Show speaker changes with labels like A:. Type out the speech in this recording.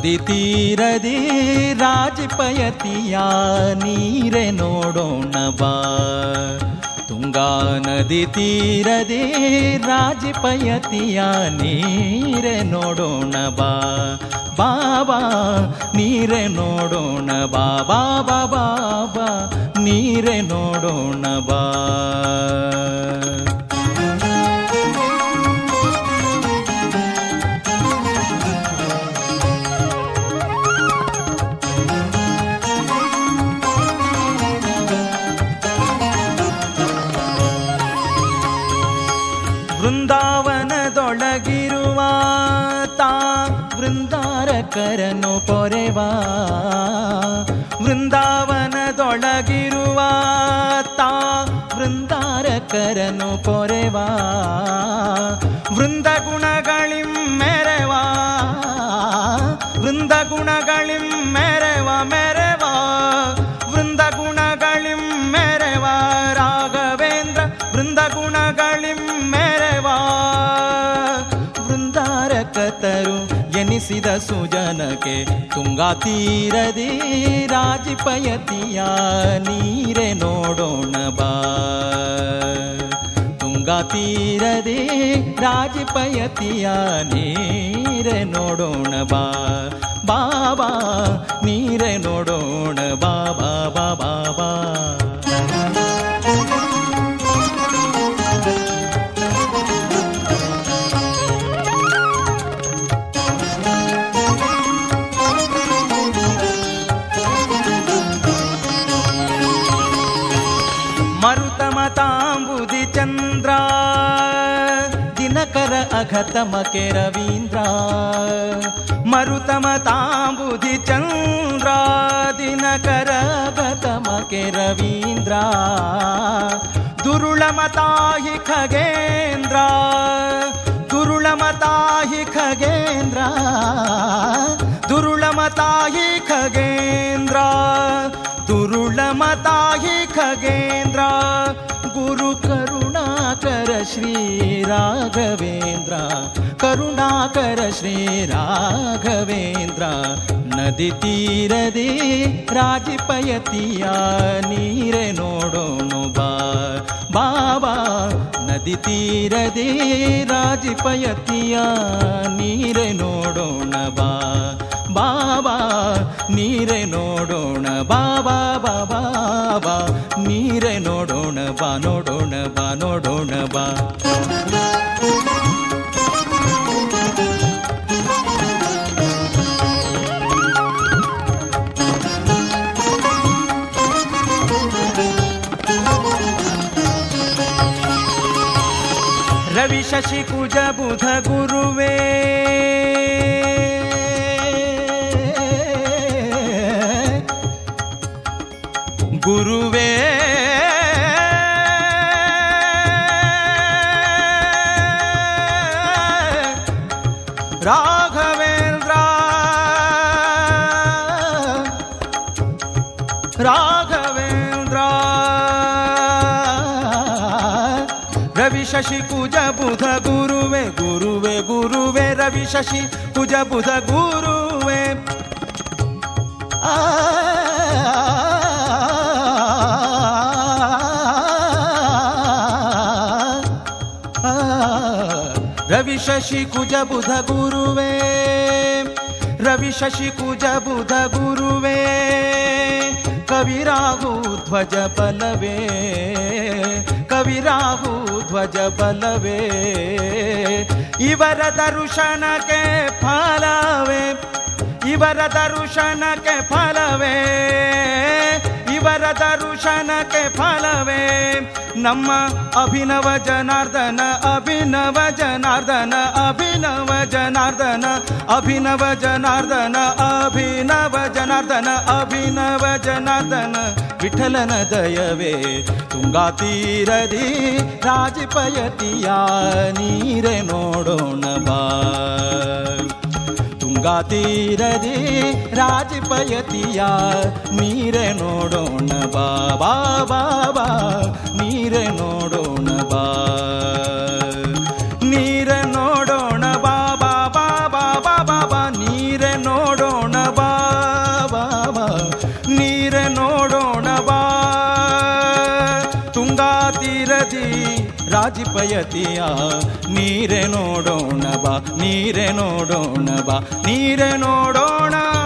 A: ತುಂಗಾ ನದಿ ತೀರದಿ ರಾಜಪಯತಿಯ ನೀರೆ ನೋಡೋಣ ಬಾ ತುಂಗಾ ನದಿ ತೀರದಿ ರಾಜಪಯತಿಯ ನೀರೆ ನೋಡೋಣ ಬಾ ಬಾಬಾ ನೀರೆ ನೋಡೋಣ ಬಾ ಬಾಬಾ ಬಾಬಾ ನೀರೆ ನೋಡೋಣ ಬಾ ವೃಂದಾರಕರನು ಪೊರೆವಾ ವೃಂದಾವನದೊಳಗಿರುವ ತಾ ವೃಂದಾರಕರನು ಪೊರೆವಾ. ಎನಿಸಿದ ಸುಜನಕ್ಕೆ ತುಂಗಾ ತೀರದಿ ರಾಜಪಯತಿಯ ನೀರೆ ನೋಡೋಣ ಬಾ ತುಂಗಾ ತೀರದಿ ರಾಜಪಯತಿಯ ನೀರೆ ನೋಡೋಣ ಬಾ ಬಾಬಾ ನೀರೆ ನೋಡೋಣ ಬಾ ಬಾ ದಿನಕರ ಅಘತಮಕೆ ರವೀಂದ್ರ ಮರುತಮತಾಂಬುದಿ ಚಂದ್ರ ದಿನಕರ ಅಘತಮಕೆ ರವೀಂದ್ರ ದುರುಳಮತಾಹಿ ಖಗೇಂದ್ರ ದುರುಳಮತಾಹಿ ಖಗೇಂದ್ರ ದುರುಳಮತಾಹಿ ಖಗೇಂದ್ರ ದುರುಳಮತಾಹಿ ಖಗೇಂದ್ರ श्रीराघवेन्द्र करुणाकर श्रीराघवेन्द्र नदीतीरदे राजपयतिया नीरे राजपयतियारे बा बाबा नदीतीरदे राजपयतिया नीरे ನೋಡೋಣ ಬಾ ರವಿ ಶಶಿ ಕುಜ ಬುಧ ಗುರುವೇ ಗುರುವೇ राघवेन्द्र। राघवेन्द्र। रविशशि कुज बुध गुरुवे गुरुवे गुरुवे रविशशि कुज बुध गुरुवे। आ शशि कुज बुध गुरुवे बुध गुरुवे ध्वज बलवे। कविराहुध्वज बलवे। इवर दर्शन के फलवे। इवर दर्शन के फलवे। ಧ್ವಜ ಬಲವೇ ಇವರ ದರುಶನಕ್ಕೆ ಫಲವೇ ಇವರ ದರುಶನಕ್ಕೆ ಫಲವೇ ಇವರ ದರುಶನಕ್ಕೆ ಫಲವೇ ನಮ್ಮ ಅಭಿನವ ಜನಾರ್ದನ ಅಭಿನವ ಜನಾರ್ದನ ಅಭಿನವ ಜನಾರ್ದನ ಅಭಿನವ ಜನಾರ್ದನ ಅಭಿನವ ಜನಾರ್ದನ ಅಭಿನವ ಜನಾರ್ದನ ವಿಠಲನ ದಯವೇ ತುಂಗಾ ತೀರದಿ ರಾಜಪಯತಿಯ ನೀರೆ ನೋಡೋಣ ಗಾತಿರದೆ ರಾಜಪಯತಿಯ ನೀರೆ ನೋಡೋಣ ಬಾಬಾ ಬಾಬಾ ನೀರೆ ನೋಡೋಣ ಬಾ ನೀರೆ ನೋಡೋಣ ಬಾಬಾ ಬಾಬಾ ಬಾಬಾ ನೀರೆ ನೋಡೋಣ ಬಾಬಾ ನೀರೆ ನೋಡೋಣ ಬಾ ತುಂಗಾತಿರದಿ ರಾಜಿಪಯತಿಯ ನೀರೆ ನೋಡೋಣ ಬಾ ನೀರೆ ನೋಡೋಣ ಬಾ ನೀರೆ ನೋಡೋಣ.